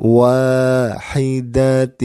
واحدة